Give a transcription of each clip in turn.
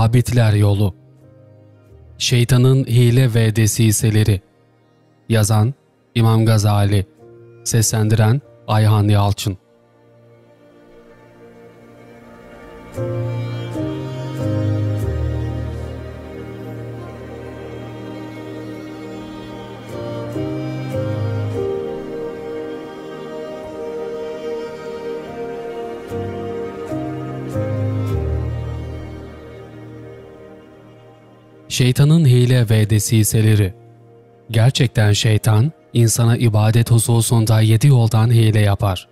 Abidler Yolu. Şeytanın Hile ve Desiseleri. Yazan İmam Gazali. Seslendiren Ayhan Yalçın Şeytanın hile ve desiseleri Gerçekten şeytan, insana ibadet hususunda yedi yoldan hile yapar.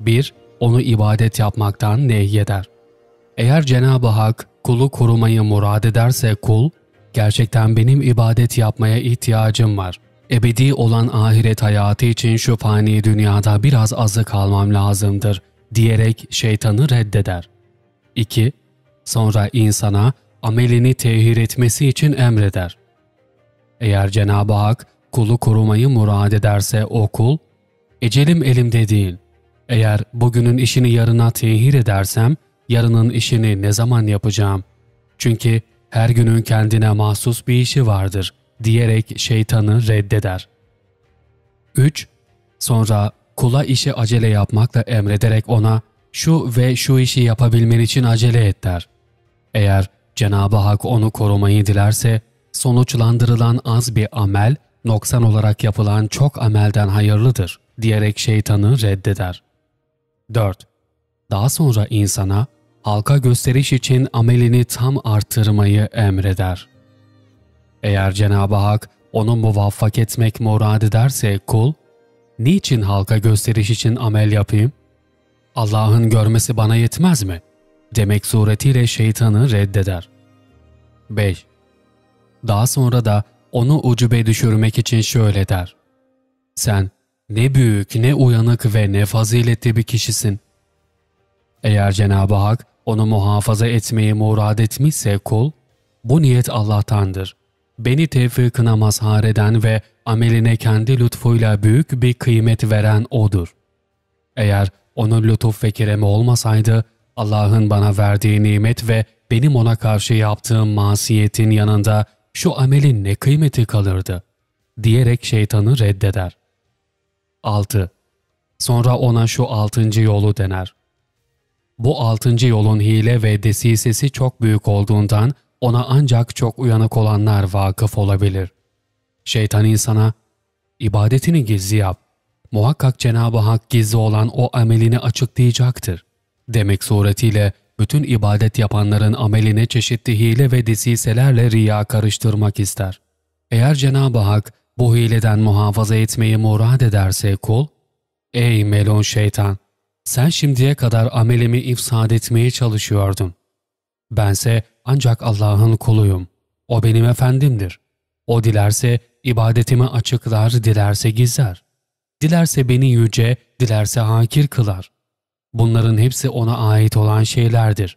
1. Onu ibadet yapmaktan nehyeder. Eğer Cenab-ı Hak kulu korumayı murad ederse kul, gerçekten benim ibadet yapmaya ihtiyacım var. Ebedi olan ahiret hayatı için şu fani dünyada biraz azı kalmam lazımdır diyerek şeytanı reddeder. 2. Sonra insana amelini tehir etmesi için emreder. Eğer Cenab-ı Hak kulu korumayı murad ederse o kul, ecelim elimde değil. Eğer bugünün işini yarına tehir edersem, yarının işini ne zaman yapacağım? Çünkü her günün kendine mahsus bir işi vardır diyerek şeytanı reddeder. 3. Sonra kula işi acele yapmakla emrederek ona şu ve şu işi yapabilmen için acele et der. Eğer Cenab-ı Hak onu korumayı dilerse, sonuçlandırılan az bir amel, noksan olarak yapılan çok amelden hayırlıdır diyerek şeytanı reddeder. 4. Daha sonra insana, halka gösteriş için amelini tam artırmayı emreder. Eğer Cenab-ı Hak onu muvaffak etmek murad ederse kul, niçin halka gösteriş için amel yapayım? Allah'ın görmesi bana yetmez mi? Demek suretiyle şeytanı reddeder. 5. Daha sonra da onu ucube düşürmek için şöyle der. Sen ne büyük, ne uyanık ve ne faziletli bir kişisin. Eğer Cenab-ı Hak onu muhafaza etmeyi murad etmişse kul, bu niyet Allah'tandır. Beni tevfikine mazhar eden ve ameline kendi lütfuyla büyük bir kıymet veren O'dur. Eğer onun lütuf ve keremi olmasaydı, Allah'ın bana verdiği nimet ve benim ona karşı yaptığım masiyetin yanında şu amelin ne kıymeti kalırdı? diyerek şeytanı reddeder. 6. Sonra ona şu altıncı yolu dener. Bu altıncı yolun hile ve desisesi çok büyük olduğundan ona ancak çok uyanık olanlar vakıf olabilir. Şeytan insana, ibadetini gizli yap. Muhakkak Cenab-ı Hak gizli olan o amelini açıklayacaktır demek suretiyle bütün ibadet yapanların ameline çeşitli hile ve desiselerle riya karıştırmak ister. Eğer Cenab-ı Hak bu hileden muhafaza etmeyi murad ederse kul, ''Ey melun şeytan, sen şimdiye kadar amelimi ifsad etmeye çalışıyordun. Bense ancak Allah'ın kuluyum. O benim efendimdir. O dilerse ibadetimi açıklar, dilerse gizler. Dilerse beni yüce, dilerse hakir kılar. Bunların hepsi ona ait olan şeylerdir.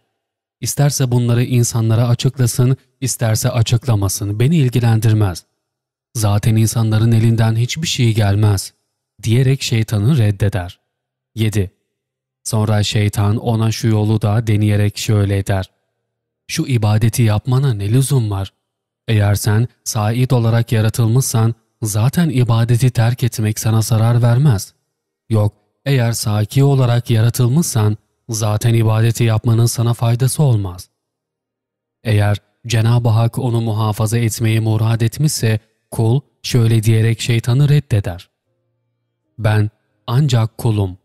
İsterse bunları insanlara açıklasın, isterse açıklamasın, beni ilgilendirmez. Zaten insanların elinden hiçbir şey gelmez, diyerek şeytanı reddeder. 7. Sonra şeytan ona şu yolu da deneyerek şöyle der. Şu ibadeti yapmana ne lüzum var? Eğer sen sait olarak yaratılmışsan, zaten ibadeti terk etmek sana zarar vermez. Yok, eğer saki olarak yaratılmışsan zaten ibadeti yapmanın sana faydası olmaz. Eğer Cenab-ı Hak onu muhafaza etmeyi murad etmişse kul şöyle diyerek şeytanı reddeder. Ben ancak kulum.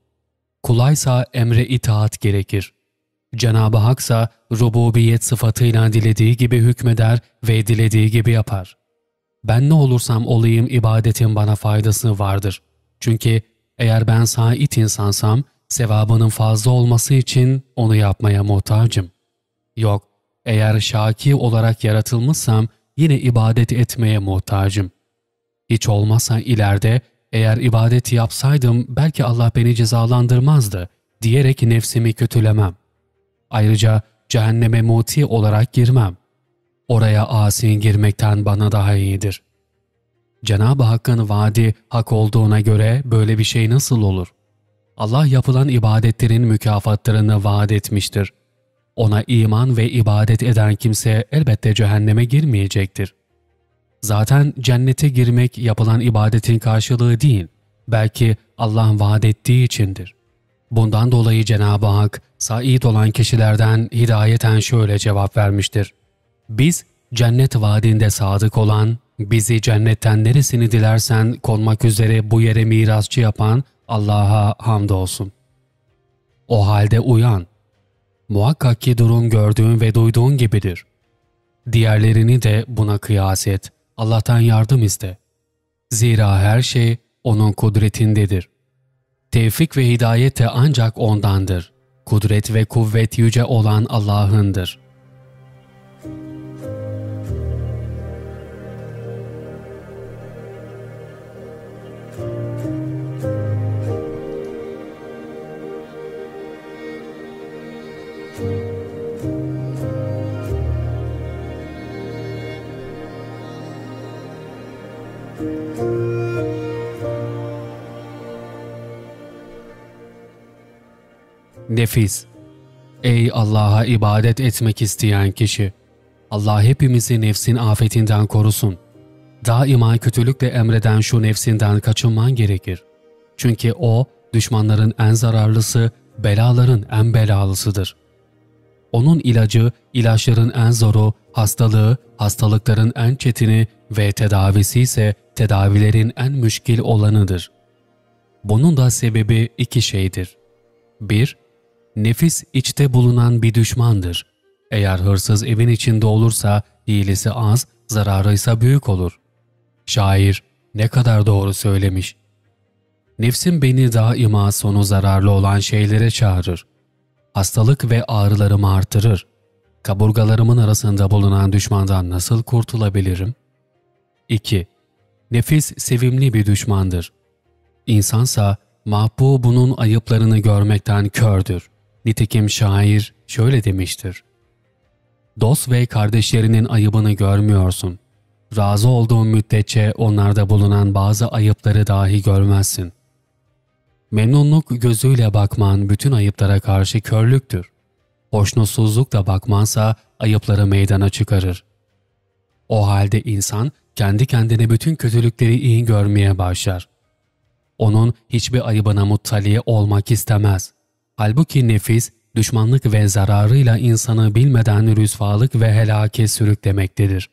Kulaysa emre itaat gerekir. Cenab-ı Haksa rububiyet sıfatıyla dilediği gibi hükmeder ve dilediği gibi yapar. Ben ne olursam olayım ibadetin bana faydası vardır. Çünkü eğer ben sait insansam, sevabının fazla olması için onu yapmaya muhtacım. Yok, eğer şaki olarak yaratılmışsam yine ibadet etmeye muhtacım. Hiç olmazsa ileride eğer ibadet yapsaydım belki Allah beni cezalandırmazdı diyerek nefsimi kötülemem. Ayrıca cehenneme muti olarak girmem. Oraya asin girmekten bana daha iyidir. Cenab-ı Hakk'ın vaadi hak olduğuna göre böyle bir şey nasıl olur? Allah yapılan ibadetlerin mükafatlarını vaat etmiştir. Ona iman ve ibadet eden kimse elbette cehenneme girmeyecektir. Zaten cennete girmek yapılan ibadetin karşılığı değil, belki Allah'ın vaat ettiği içindir. Bundan dolayı Cenab-ı Hak, said olan kişilerden hidayeten şöyle cevap vermiştir. Biz cennet vaadinde sadık olan, bizi cennetten neresini dilersen konmak üzere bu yere mirasçı yapan Allah'a hamdolsun. O halde uyan. Muhakkak ki durum gördüğün ve duyduğun gibidir. Diğerlerini de buna kıyas et. Allah'tan yardım iste. Zira her şey O'nun kudretindedir. Tevfik ve hidayet de ancak O'ndandır. Kudret ve kuvvet yüce olan Allah'ındır.'' Nefis Ey Allah'a ibadet etmek isteyen kişi! Allah hepimizi nefsin afetinden korusun. Daima kötülükle emreden şu nefsinden kaçınman gerekir. Çünkü o, düşmanların en zararlısı, belaların en belalısıdır. Onun ilacı, ilaçların en zoru, hastalığı, hastalıkların en çetini ve tedavisi ise tedavilerin en müşkil olanıdır. Bunun da sebebi iki şeydir. 1- Nefis içte bulunan bir düşmandır. Eğer hırsız evin içinde olursa iyilisi az, zararı ise büyük olur. Şair ne kadar doğru söylemiş. Nefsim beni daima sonu zararlı olan şeylere çağırır. Hastalık ve ağrılarımı artırır. Kaburgalarımın arasında bulunan düşmandan nasıl kurtulabilirim? 2. Nefis sevimli bir düşmandır. İnsansa mahbubunun ayıplarını görmekten kördür. Nitekim şair şöyle demiştir. Dost ve kardeşlerinin ayıbını görmüyorsun. Razı olduğun müddetçe onlarda bulunan bazı ayıpları dahi görmezsin. Memnunluk gözüyle bakman bütün ayıplara karşı körlüktür. Hoşnutsuzlukla bakmansa ayıpları meydana çıkarır. O halde insan kendi kendine bütün kötülükleri iyi görmeye başlar. Onun hiçbir ayıbına muttali olmak istemez. Halbuki nefis, düşmanlık ve zararıyla insanı bilmeden rüsvalık ve helake sürüklemektedir.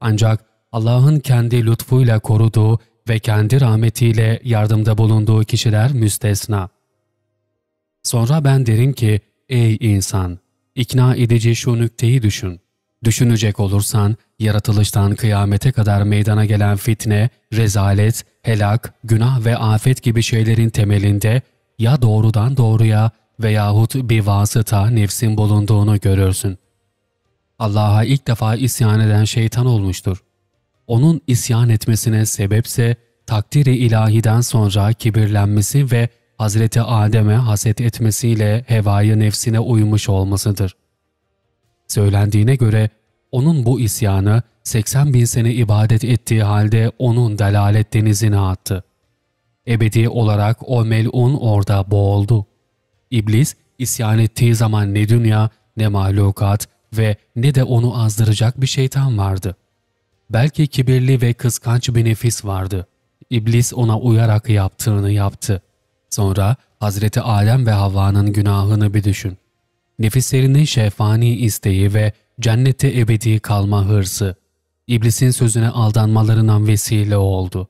Ancak Allah'ın kendi lütfuyla koruduğu ve kendi rahmetiyle yardımda bulunduğu kişiler müstesna. Sonra ben derim ki, ey insan, ikna edici şu nükteyi düşün. Düşünecek olursan, yaratılıştan kıyamete kadar meydana gelen fitne, rezalet, helak, günah ve afet gibi şeylerin temelinde ya doğrudan doğruya veyahut bir vasıta nefsin bulunduğunu görürsün. Allah'a ilk defa isyan eden şeytan olmuştur. Onun isyan etmesine sebepse takdiri ilahiden sonra kibirlenmesi ve Hazreti Adem'e haset etmesiyle hevayı nefsine uymuş olmasıdır. Söylendiğine göre onun bu isyanı 80 bin sene ibadet ettiği halde onun delalet denizine attı. Ebedi olarak o melun orada boğuldu. İblis isyan ettiği zaman ne dünya, ne mahlukat ve ne de onu azdıracak bir şeytan vardı. Belki kibirli ve kıskanç bir nefis vardı. İblis ona uyarak yaptığını yaptı. Sonra Hazreti Adem ve Havva'nın günahını bir düşün. Nefislerinin şefani isteği ve cennette ebedi kalma hırsı, İblisin sözüne aldanmalarından vesile oldu.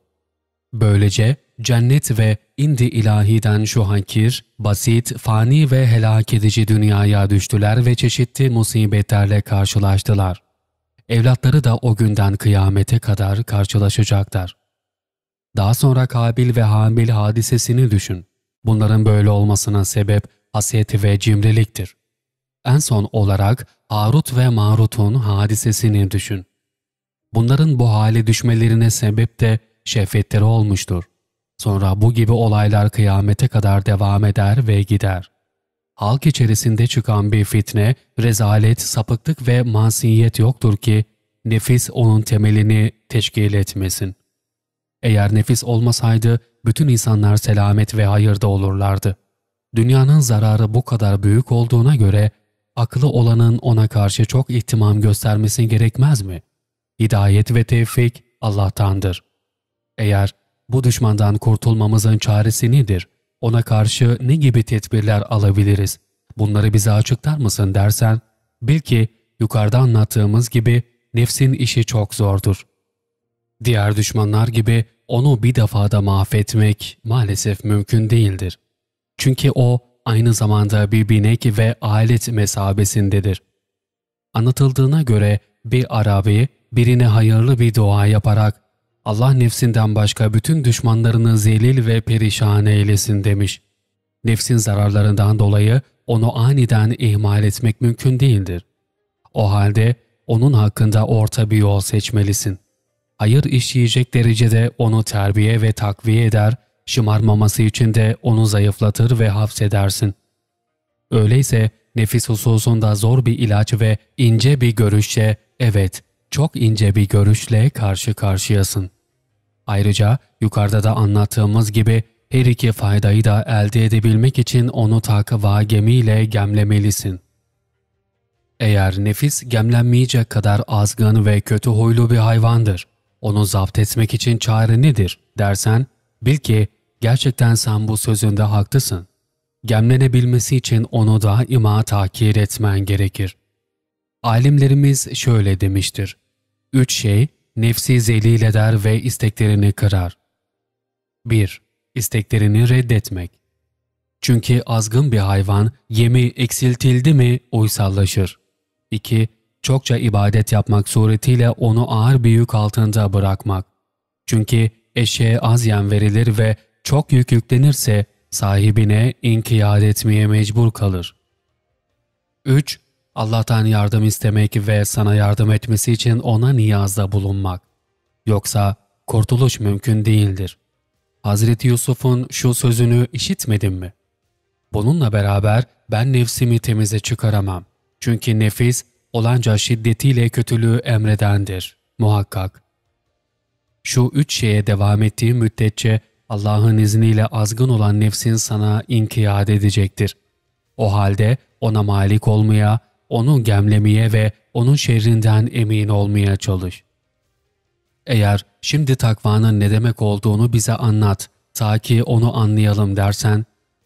Böylece cennet ve indi ilahiden şu hakir, basit, fani ve helak edici dünyaya düştüler ve çeşitli musibetlerle karşılaştılar. Evlatları da o günden kıyamete kadar karşılaşacaklar. Daha sonra Kabil ve Habil hadisesini düşün. Bunların böyle olmasına sebep haset ve cimriliktir. En son olarak Harut ve Marut'un hadisesini düşün. Bunların bu hale düşmelerine sebep de şehvetleri olmuştur. Sonra bu gibi olaylar kıyamete kadar devam eder ve gider. Halk içerisinde çıkan bir fitne, rezalet, sapıklık ve masiyet yoktur ki nefis onun temelini teşkil etmesin. Eğer nefis olmasaydı bütün insanlar selamet ve hayırda olurlardı. Dünyanın zararı bu kadar büyük olduğuna göre akıllı olanın ona karşı çok ihtimam göstermesi gerekmez mi? Hidayet ve tevfik Allah'tandır. Eğer bu düşmandan kurtulmamızın çaresi nedir? Ona karşı ne gibi tedbirler alabiliriz? Bunları bize açıklar mısın dersen, bil ki yukarıda anlattığımız gibi nefsin işi çok zordur. Diğer düşmanlar gibi onu bir defada mahvetmek maalesef mümkün değildir. Çünkü o aynı zamanda bir binek ve alet mesabesindedir. Anlatıldığına göre bir Arabi birine hayırlı bir dua yaparak Allah nefsinden başka bütün düşmanlarını zelil ve perişan eylesin demiş. Nefsin zararlarından dolayı onu aniden ihmal etmek mümkün değildir. O halde onun hakkında orta bir yol seçmelisin. Hayır işleyecek derecede onu terbiye ve takviye eder, şımarmaması için de onu zayıflatır ve hapsedersin. Öyleyse nefis hususunda zor bir ilaç ve ince bir görüşle, evet çok ince bir görüşle karşı karşıyasın. Ayrıca yukarıda da anlattığımız gibi her iki faydayı da elde edebilmek için onu takva gemiyle gemlemelisin. Eğer nefis gemlenmeyecek kadar azgın ve kötü huylu bir hayvandır, onu zapt etmek için çare nedir dersen, bil ki gerçekten sen bu sözünde haklısın. Gemlenebilmesi için onu daima takir etmen gerekir. Alimlerimiz şöyle demiştir. Üç şey nefsi zelil eder ve isteklerini kırar. 1. İsteklerini reddetmek. Çünkü azgın bir hayvan yemi eksiltildi mi uysallaşır. 2. Çokça ibadet yapmak suretiyle onu ağır bir yük altında bırakmak. Çünkü eşeğe az yem verilir ve çok yük yüklenirse sahibine inkiyat etmeye mecbur kalır. 3. Allah'tan yardım istemek ve sana yardım etmesi için ona niyazda bulunmak. Yoksa kurtuluş mümkün değildir. Hazreti Yusuf'un şu sözünü işitmedin mi? Bununla beraber ben nefsimi temize çıkaramam. Çünkü nefis olanca şiddetiyle kötülüğü emredendir. Muhakkak. Şu üç şeye devam ettiği müddetçe Allah'ın izniyle azgın olan nefsin sana inkiyat edecektir. O halde ona malik olmaya, onu gemlemeye ve onun şerrinden emin olmaya çalış. Eğer şimdi takvanın ne demek olduğunu bize anlat ta ki onu anlayalım dersen,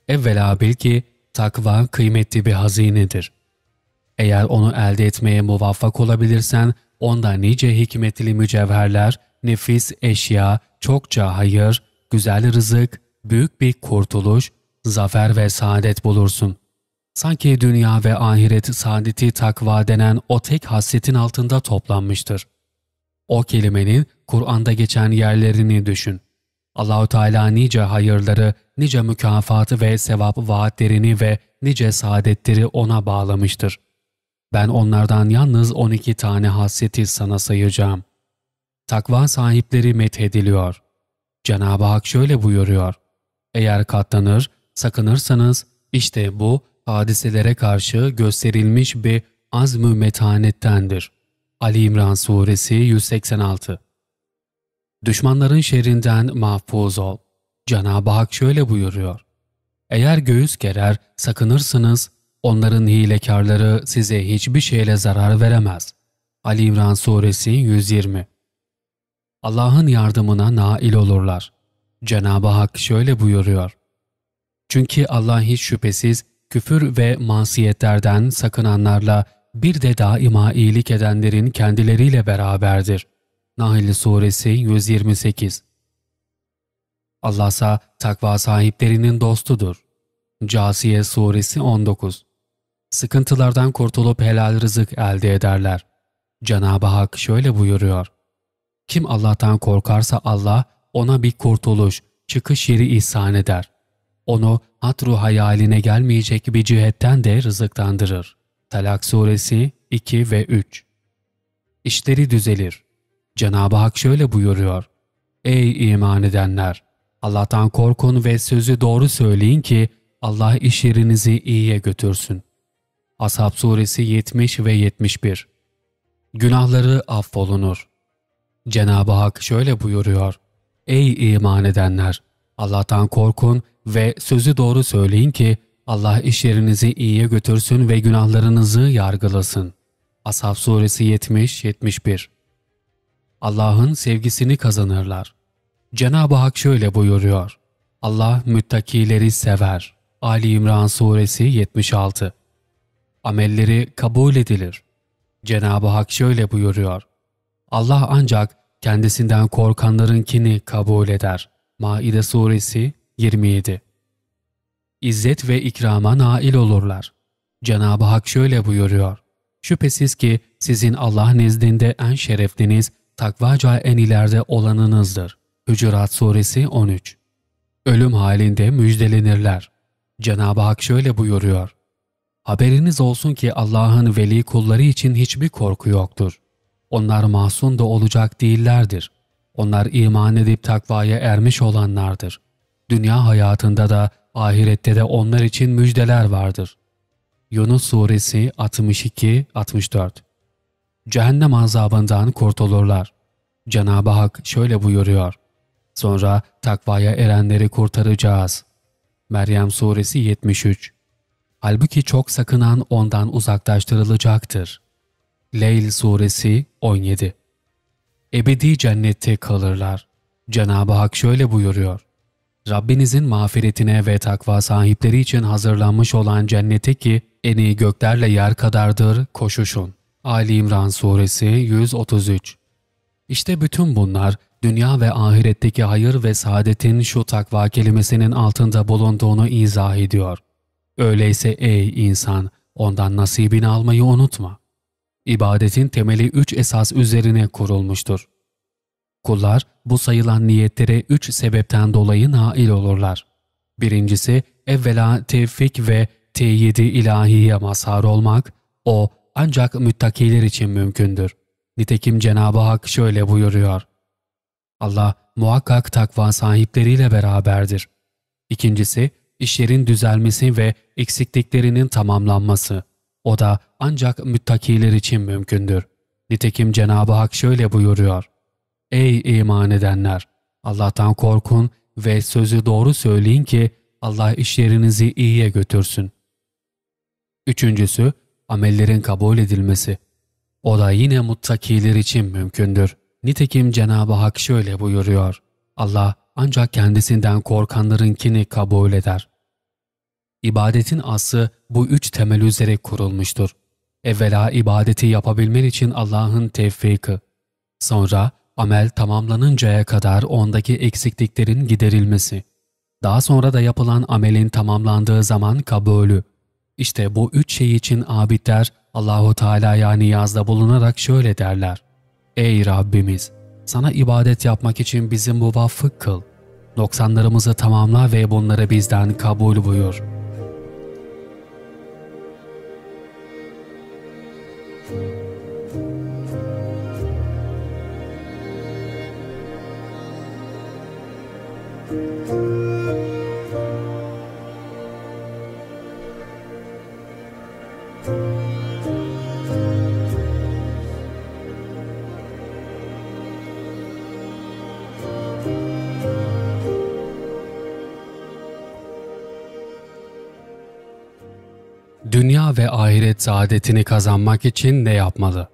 evvela bil ki takva kıymetli bir hazinedir. Eğer onu elde etmeye muvaffak olabilirsen, onda nice hikmetli mücevherler, nefis eşya, çokça hayır, güzel rızık, büyük bir kurtuluş, zafer ve saadet bulursun. Sanki dünya ve ahiret saadeti takva denen o tek hasretin altında toplanmıştır. O kelimenin Kur'an'da geçen yerlerini düşün. Allahu Teala nice hayırları, nice mükafatı ve sevap vaatlerini ve nice saadetleri ona bağlamıştır. Ben onlardan yalnız 12 tane hasreti sana sayacağım. Takva sahipleri methediliyor. Cenab-ı Hak şöyle buyuruyor. Eğer katlanır, sakınırsanız işte bu hadiselere karşı gösterilmiş bir azm-ı metanettendir. Ali İmran Suresi 186 Düşmanların şerrinden mahfuz ol. Cenab-ı Hak şöyle buyuruyor. Eğer göğüs gerer, sakınırsınız, onların hilekarları size hiçbir şeyle zarar veremez. Ali İmran Suresi 120 Allah'ın yardımına nail olurlar. Cenab-ı Hak şöyle buyuruyor. Çünkü Allah hiç şüphesiz küfür ve masiyetlerden sakınanlarla bir de daima iyilik edenlerin kendileriyle beraberdir. Nahl Suresi 128 Allah ise takva sahiplerinin dostudur. Casiye Suresi 19 Sıkıntılardan kurtulup helal rızık elde ederler. Cenab-ı Hak şöyle buyuruyor. Kim Allah'tan korkarsa Allah ona bir kurtuluş, çıkış yeri ihsan eder. Onu hatru hayaline gelmeyecek bir cihetten de rızıklandırır. Talak Suresi 2 ve 3 İşleri düzelir. Cenab-ı Hak şöyle buyuruyor. Ey iman edenler! Allah'tan korkun ve sözü doğru söyleyin ki Allah iş yerinizi iyiye götürsün. Ashab Suresi 70 ve 71 Günahları affolunur. Cenab-ı Hak şöyle buyuruyor. Ey iman edenler! Allah'tan korkun ve sözü doğru söyleyin ki Allah işlerinizi iyiye götürsün ve günahlarınızı yargılasın. Ashab Suresi 70-71 Allah'ın sevgisini kazanırlar. Cenab-ı Hak şöyle buyuruyor. Allah müttakileri sever. Ali İmran Suresi 76 Amelleri kabul edilir. Cenab-ı Hak şöyle buyuruyor. Allah ancak kendisinden korkanlarınkini kabul eder. Maide Suresi 27 İzzet ve ikrama nail olurlar. Cenab-ı Hak şöyle buyuruyor. Şüphesiz ki sizin Allah nezdinde en şerefliniz, takvaca en ileride olanınızdır. Hücurat Suresi 13 Ölüm halinde müjdelenirler. Cenab-ı Hak şöyle buyuruyor. Haberiniz olsun ki Allah'ın veli kulları için hiçbir korku yoktur. Onlar masum da olacak değillerdir. Onlar iman edip takvaya ermiş olanlardır. Dünya hayatında da ahirette de onlar için müjdeler vardır. Yunus Suresi 62-64 Cehennem azabından kurtulurlar. Cenab-ı Hak şöyle buyuruyor. Sonra takvaya erenleri kurtaracağız. Meryem Suresi 73 Halbuki çok sakınan ondan uzaklaştırılacaktır. Leyl Suresi 17 Ebedi cennette kalırlar. Cenab-ı Hak şöyle buyuruyor. Rabbinizin mağfiretine ve takva sahipleri için hazırlanmış olan cennete ki eni göklerle yer kadardır koşuşun. Ali İmran Suresi 133 İşte bütün bunlar dünya ve ahiretteki hayır ve saadetin şu takva kelimesinin altında bulunduğunu izah ediyor. Öyleyse ey insan ondan nasibini almayı unutma. İbadetin temeli üç esas üzerine kurulmuştur. Kullar bu sayılan niyetlere üç sebepten dolayı nail olurlar. Birincisi evvela tevfik ve teyidi ilahiye mazhar olmak, o ancak müttakiler için mümkündür. Nitekim Cenab-ı Hak şöyle buyuruyor. Allah muhakkak takva sahipleriyle beraberdir. İkincisi, işlerin düzelmesi ve eksikliklerinin tamamlanması. O da ancak müttakiler için mümkündür. Nitekim Cenab-ı Hak şöyle buyuruyor. Ey iman edenler! Allah'tan korkun ve sözü doğru söyleyin ki Allah işlerinizi iyiye götürsün. Üçüncüsü, amellerin kabul edilmesi. O da yine muttakiler için mümkündür. Nitekim Cenab-ı Hak şöyle buyuruyor. Allah ancak kendisinden korkanlarınkini kabul eder. İbadetin aslı bu üç temel üzere kurulmuştur. Evvela ibadeti yapabilmen için Allah'ın tevfiki. Sonra amel tamamlanıncaya kadar ondaki eksikliklerin giderilmesi. Daha sonra da yapılan amelin tamamlandığı zaman kabulü. İşte bu üç şey için abidler Allahu Teala'ya niyazda bulunarak şöyle derler. Ey Rabbimiz! Sana ibadet yapmak için bizi muvaffık kıl. Noksanlarımızı tamamla ve bunları bizden kabul buyur.'' Dünya ve ahiret saadetini kazanmak için ne yapmalı?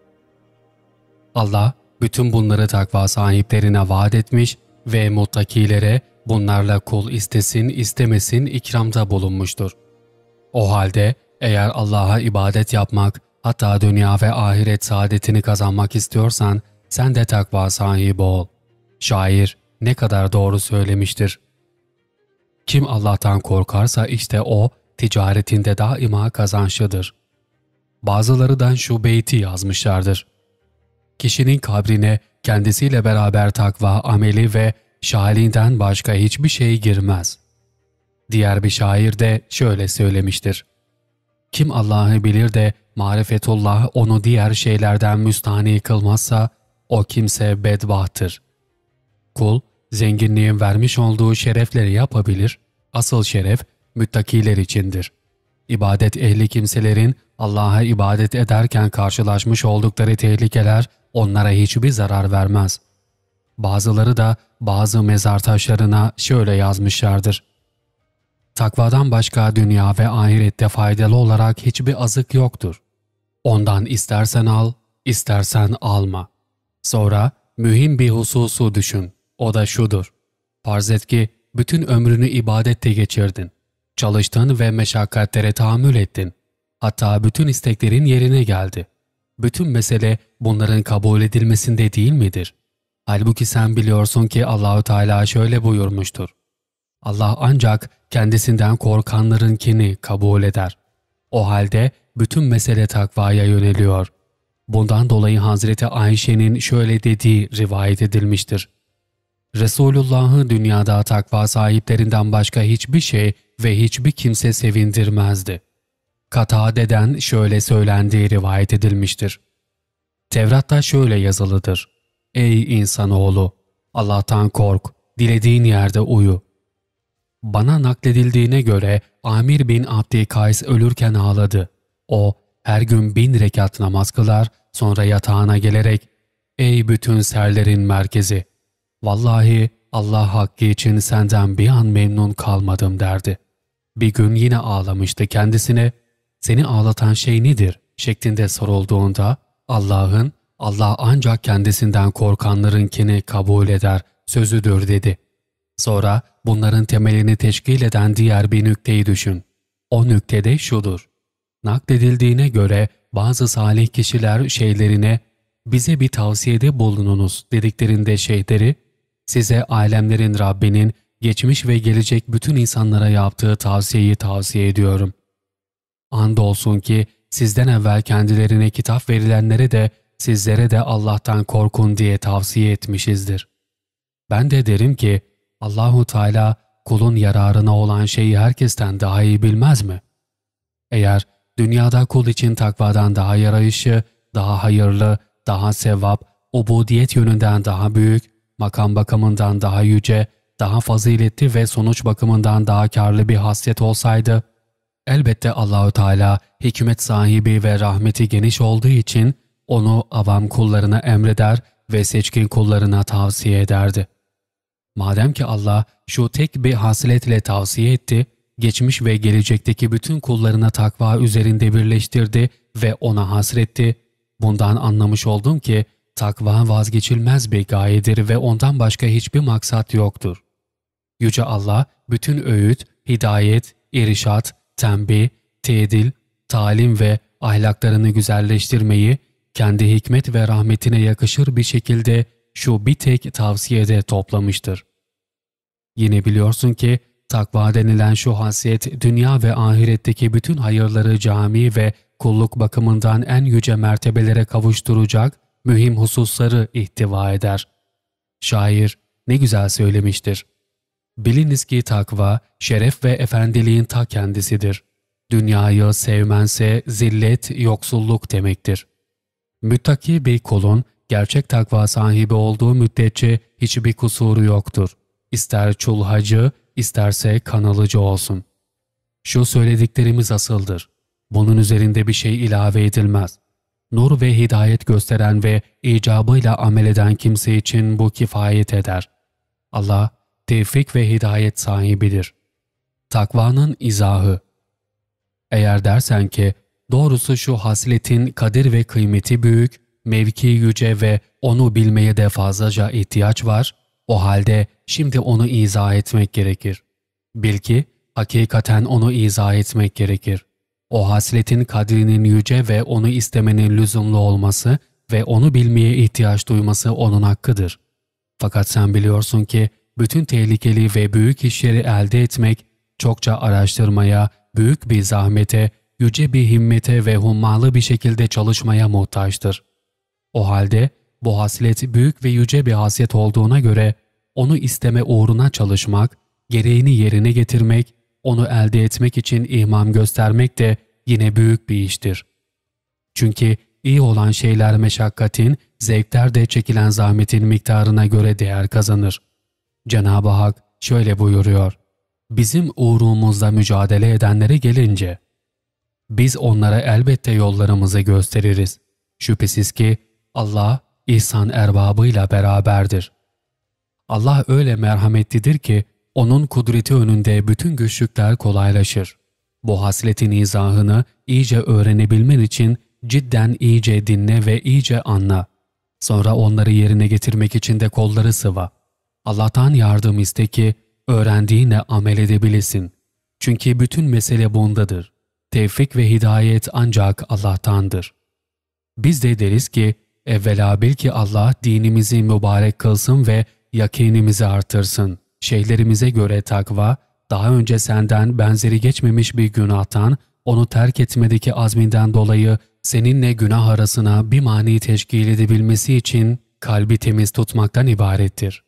Allah bütün bunları takva sahiplerine vaat etmiş ve muttakilere bunlarla kul istesin istemesin ikramda bulunmuştur. O halde eğer Allah'a ibadet yapmak hatta dünya ve ahiret saadetini kazanmak istiyorsan sen de takva sahibi ol. Şair ne kadar doğru söylemiştir. Kim Allah'tan korkarsa işte o ticaretinde daima kazançlıdır. Bazıları da şu beyti yazmışlardır. Kişinin kabrine kendisiyle beraber takva, ameli ve şahalinden başka hiçbir şey girmez. Diğer bir şair de şöyle söylemiştir. Kim Allah'ı bilir de marifetullah onu diğer şeylerden müstahni kılmazsa o kimse bedbahttır. Kul, zenginliğin vermiş olduğu şerefleri yapabilir, asıl şeref müttakiler içindir. İbadet ehli kimselerin Allah'a ibadet ederken karşılaşmış oldukları tehlikeler onlara hiçbir zarar vermez. bazıları da bazı mezar taşlarına şöyle yazmışlardır. Takvadan başka dünya ve ahirette faydalı olarak hiçbir azık yoktur. Ondan istersen al, istersen alma. Sonra mühim bir hususu düşün. O da şudur. Farz et ki bütün ömrünü ibadette geçirdin. Çalıştın ve meşakkatlere tahammül ettin. Hatta bütün isteklerin yerine geldi. Bütün mesele bunların kabul edilmesinde değil midir? Halbuki sen biliyorsun ki Allahü Teala şöyle buyurmuştur. Allah ancak kendisinden korkanlarınkini kabul eder. O halde bütün mesele takvaya yöneliyor. Bundan dolayı Hazreti Ayşe'nin şöyle dediği rivayet edilmiştir. Resulullah'ı dünyada takva sahiplerinden başka hiçbir şey ve hiçbir kimse sevindirmezdi. Katade'den şöyle söylendiği rivayet edilmiştir. Tevrat'ta şöyle yazılıdır. Ey insanoğlu! Allah'tan kork, dilediğin yerde uyu. Bana nakledildiğine göre Amir bin Abdikays ölürken ağladı. O her gün bin rekat namaz kılar, sonra yatağına gelerek ''Ey bütün serlerin merkezi! Vallahi Allah hakkı için senden bir an memnun kalmadım.'' derdi. Bir gün yine ağlamıştı kendisine ''Seni ağlatan şey nedir?'' şeklinde sorulduğunda Allah'ın Allah ancak kendisinden korkanlarınkini kabul eder sözüdür dedi. Sonra bunların temelini teşkil eden diğer bir nükteyi düşün. O nüktede şudur. Nakledildiğine göre bazı salih kişiler şeylerine bize bir tavsiyede bulununuz dediklerinde şeyleri size alemlerin Rabbinin geçmiş ve gelecek bütün insanlara yaptığı tavsiyeyi tavsiye ediyorum. Andolsun ki sizden evvel kendilerine kitap verilenlere de sizlere de Allah'tan korkun diye tavsiye etmişizdir. Ben de derim ki Allahu Teala kulun yararına olan şeyi herkesten daha iyi bilmez mi? Eğer dünyada kul için takvadan daha yarayışı, daha hayırlı, daha sevap, ubudiyet yönünden daha büyük, makam bakımından daha yüce, daha faziletli ve sonuç bakımından daha karlı bir hasret olsaydı, elbette Allahü Teala hikmet sahibi ve rahmeti geniş olduğu için onu avam kullarına emreder ve seçkin kullarına tavsiye ederdi. Madem ki Allah şu tek bir hasiletle tavsiye etti, geçmiş ve gelecekteki bütün kullarına takva üzerinde birleştirdi ve ona hasretti, bundan anlamış oldum ki takva vazgeçilmez bir gayedir ve ondan başka hiçbir maksat yoktur. Yüce Allah bütün öğüt, hidayet, irişat, tembih, tedil, talim ve ahlaklarını güzelleştirmeyi kendi hikmet ve rahmetine yakışır bir şekilde şu bir tek tavsiyede toplamıştır. Yine biliyorsun ki takva denilen şu hasiyet dünya ve ahiretteki bütün hayırları cami ve kulluk bakımından en yüce mertebelere kavuşturacak mühim hususları ihtiva eder. Şair ne güzel söylemiştir. Biliniz ki takva, şeref ve efendiliğin ta kendisidir. Dünyayı sevmense zillet, yoksulluk demektir. Müttaki bir kulun gerçek takva sahibi olduğu müddetçe hiçbir kusuru yoktur. İster çulhacı, isterse kanalıcı olsun. Şu söylediklerimiz asıldır. Bunun üzerinde bir şey ilave edilmez. Nur ve hidayet gösteren ve icabıyla amel eden kimse için bu kifayet eder. Allah, tevfik ve hidayet sahibidir. Takvanın izahı Eğer dersen ki, doğrusu şu hasletin kadir ve kıymeti büyük, mevki yüce ve onu bilmeye de fazlaca ihtiyaç var, o halde şimdi onu izah etmek gerekir. Bil ki hakikaten onu izah etmek gerekir. O hasletin kadrinin yüce ve onu istemenin lüzumlu olması ve onu bilmeye ihtiyaç duyması onun hakkıdır. Fakat sen biliyorsun ki bütün tehlikeli ve büyük işleri elde etmek, çokça araştırmaya, büyük bir zahmete, yüce bir himmete ve hummalı bir şekilde çalışmaya muhtaçtır. O halde bu haslet büyük ve yüce bir hasiyet olduğuna göre onu isteme uğruna çalışmak, gereğini yerine getirmek, onu elde etmek için ihmam göstermek de yine büyük bir iştir. Çünkü iyi olan şeyler meşakkatin, zevkler de çekilen zahmetin miktarına göre değer kazanır. Cenab-ı Hak şöyle buyuruyor. Bizim uğrumuzda mücadele edenlere gelince, biz onlara elbette yollarımızı gösteririz. Şüphesiz ki Allah ihsan erbabıyla beraberdir. Allah öyle merhametlidir ki onun kudreti önünde bütün güçlükler kolaylaşır. Bu hasletin izahını iyice öğrenebilmen için cidden iyice dinle ve iyice anla. Sonra onları yerine getirmek için de kolları sıva. Allah'tan yardım iste ki öğrendiğinle amel edebilesin. Çünkü bütün mesele bundadır. Tevfik ve hidayet ancak Allah'tandır. Biz de deriz ki, evvela bil ki Allah dinimizi mübarek kılsın ve yakinimizi artırsın. Şeylerimize göre takva, daha önce senden benzeri geçmemiş bir günahtan, onu terk etmedeki azminden dolayı seninle günah arasına bir mani teşkil edebilmesi için kalbi temiz tutmaktan ibarettir.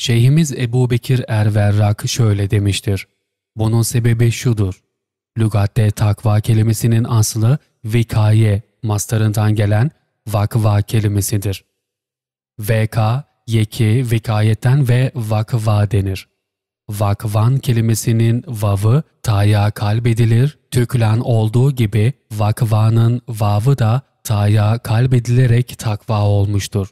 Şeyhimiz Ebu Bekir Erverrak şöyle demiştir. Bunun sebebi şudur. Lügatte takva kelimesinin aslı vikaye mastarından gelen vakva kelimesidir. VK, yeki, vikayetten ve vakva denir. Vakvan kelimesinin vavı taya kalbedilir, tüklen olduğu gibi vakvanın vavı da taya kalbedilerek takva olmuştur.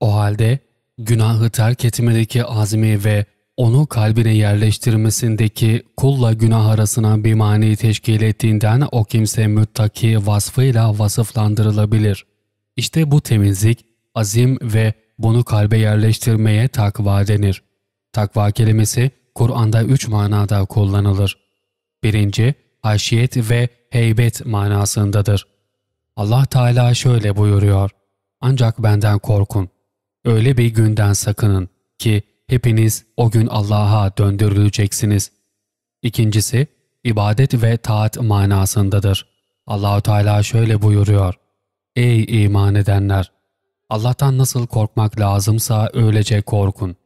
O halde günahı terk etmedeki azmi ve onu kalbine yerleştirmesindeki kulla günah arasına bir mani teşkil ettiğinden o kimse müttaki vasfıyla vasıflandırılabilir. İşte bu temizlik, azim ve bunu kalbe yerleştirmeye takva denir. Takva kelimesi Kur'an'da üç manada kullanılır. Birinci, haşiyet ve heybet manasındadır. Allah Teala şöyle buyuruyor. Ancak benden korkun. Öyle bir günden sakının ki hepiniz o gün Allah'a döndürüleceksiniz. İkincisi, ibadet ve taat manasındadır. Allahu Teala şöyle buyuruyor. Ey iman edenler! Allah'tan nasıl korkmak lazımsa öylece korkun.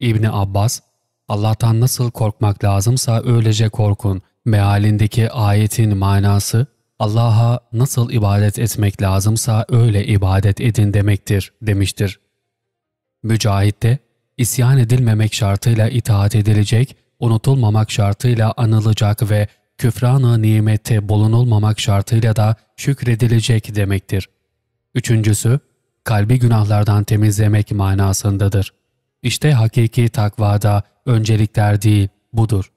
İbni Abbas, Allah'tan nasıl korkmak lazımsa öylece korkun. Mealindeki ayetin manası, Allah'a nasıl ibadet etmek lazımsa öyle ibadet edin demektir, demiştir. Mücahit de, isyan edilmemek şartıyla itaat edilecek, unutulmamak şartıyla anılacak ve küfranı nimette bulunulmamak şartıyla da şükredilecek demektir. Üçüncüsü, kalbi günahlardan temizlemek manasındadır. İşte hakiki takvada öncelikler değil, budur.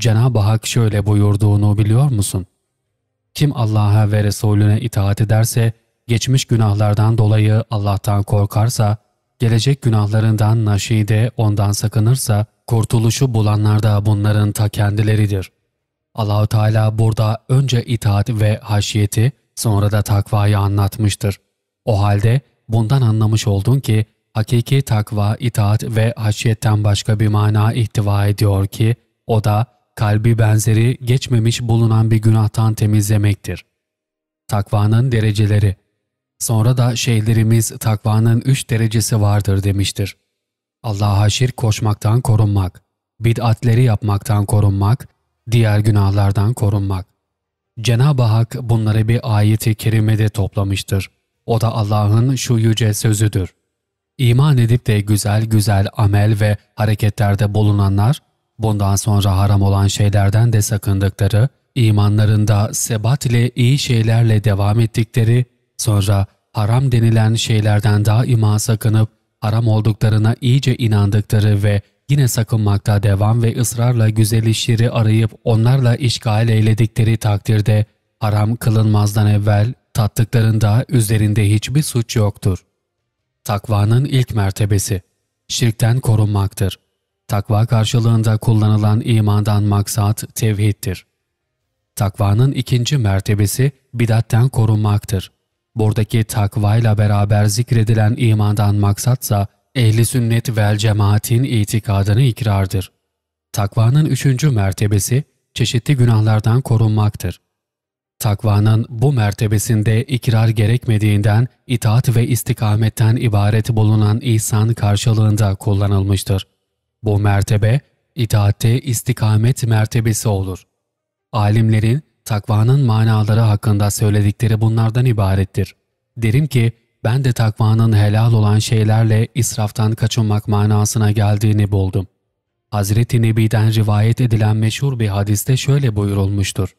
Cenab-ı Hak şöyle buyurduğunu biliyor musun? Kim Allah'a ve Resulüne itaat ederse, geçmiş günahlardan dolayı Allah'tan korkarsa, gelecek günahlarından naşide ondan sakınırsa, kurtuluşu bulanlar da bunların ta kendileridir. Allahu Teala burada önce itaat ve haşiyeti, sonra da takvayı anlatmıştır. O halde bundan anlamış oldun ki, hakiki takva, itaat ve haşiyetten başka bir mana ihtiva ediyor ki, o da kalbi benzeri geçmemiş bulunan bir günahtan temizlemektir. Takvanın dereceleri Sonra da şeylerimiz takvanın üç derecesi vardır demiştir. Allah'a şirk koşmaktan korunmak, bid'atleri yapmaktan korunmak, diğer günahlardan korunmak. Cenab-ı Hak bunları bir ayeti kerimede toplamıştır. O da Allah'ın şu yüce sözüdür. İman edip de güzel güzel amel ve hareketlerde bulunanlar, bundan sonra haram olan şeylerden de sakındıkları, imanlarında sebat ile iyi şeylerle devam ettikleri, sonra haram denilen şeylerden daima sakınıp, haram olduklarına iyice inandıkları ve yine sakınmakta devam ve ısrarla güzel işleri arayıp onlarla işgal eyledikleri takdirde, haram kılınmazdan evvel tattıklarında üzerinde hiçbir suç yoktur. Takvanın ilk mertebesi, şirkten korunmaktır. Takva karşılığında kullanılan imandan maksat tevhiddir. Takvanın ikinci mertebesi bidatten korunmaktır. Buradaki takvayla beraber zikredilen imandan maksatsa ehli sünnet vel cemaatin itikadını ikrardır. Takvanın üçüncü mertebesi çeşitli günahlardan korunmaktır. Takvanın bu mertebesinde ikrar gerekmediğinden itaat ve istikametten ibaret bulunan ihsan karşılığında kullanılmıştır. Bu mertebe itaatte istikamet mertebesi olur. Alimlerin takvanın manaları hakkında söyledikleri bunlardan ibarettir. Derim ki ben de takvanın helal olan şeylerle israftan kaçınmak manasına geldiğini buldum. Hazreti Nebi'den rivayet edilen meşhur bir hadiste şöyle buyurulmuştur.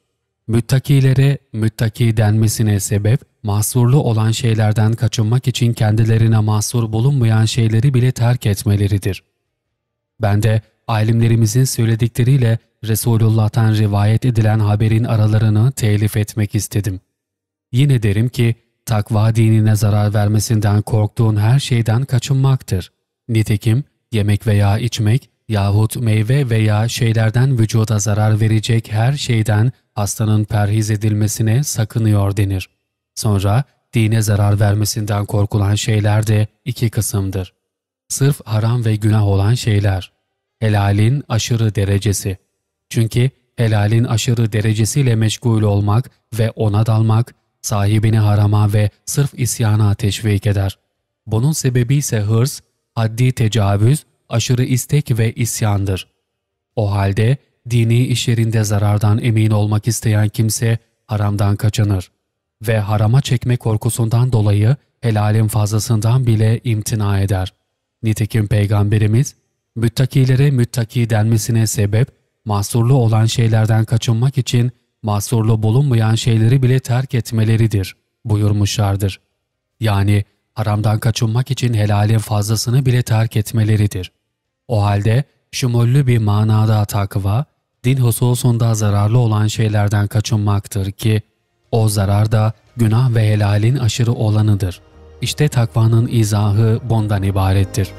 Müttakilere müttaki denmesine sebep, mahsurlu olan şeylerden kaçınmak için kendilerine mahsur bulunmayan şeyleri bile terk etmeleridir. Ben de alimlerimizin söyledikleriyle Resulullah'tan rivayet edilen haberin aralarını telif etmek istedim. Yine derim ki, takva dinine zarar vermesinden korktuğun her şeyden kaçınmaktır. Nitekim yemek veya içmek yahut meyve veya şeylerden vücuda zarar verecek her şeyden hastanın perhiz edilmesine sakınıyor denir. Sonra dine zarar vermesinden korkulan şeyler de iki kısımdır. Sırf haram ve günah olan şeyler. Helalin aşırı derecesi. Çünkü helalin aşırı derecesiyle meşgul olmak ve ona dalmak, sahibini harama ve sırf isyana teşvik eder. Bunun sebebi ise hırs, haddi tecavüz, aşırı istek ve isyandır. O halde dini işlerinde zarardan emin olmak isteyen kimse haramdan kaçınır ve harama çekme korkusundan dolayı helalin fazlasından bile imtina eder. Nitekim Peygamberimiz, müttakilere müttaki denmesine sebep, mahsurlu olan şeylerden kaçınmak için mahsurlu bulunmayan şeyleri bile terk etmeleridir buyurmuşlardır. Yani haramdan kaçınmak için helalin fazlasını bile terk etmeleridir. O halde şumullü bir manada takva, din hususunda zararlı olan şeylerden kaçınmaktır ki, o zarar da günah ve helalin aşırı olanıdır. İşte takvanın izahı bundan ibarettir.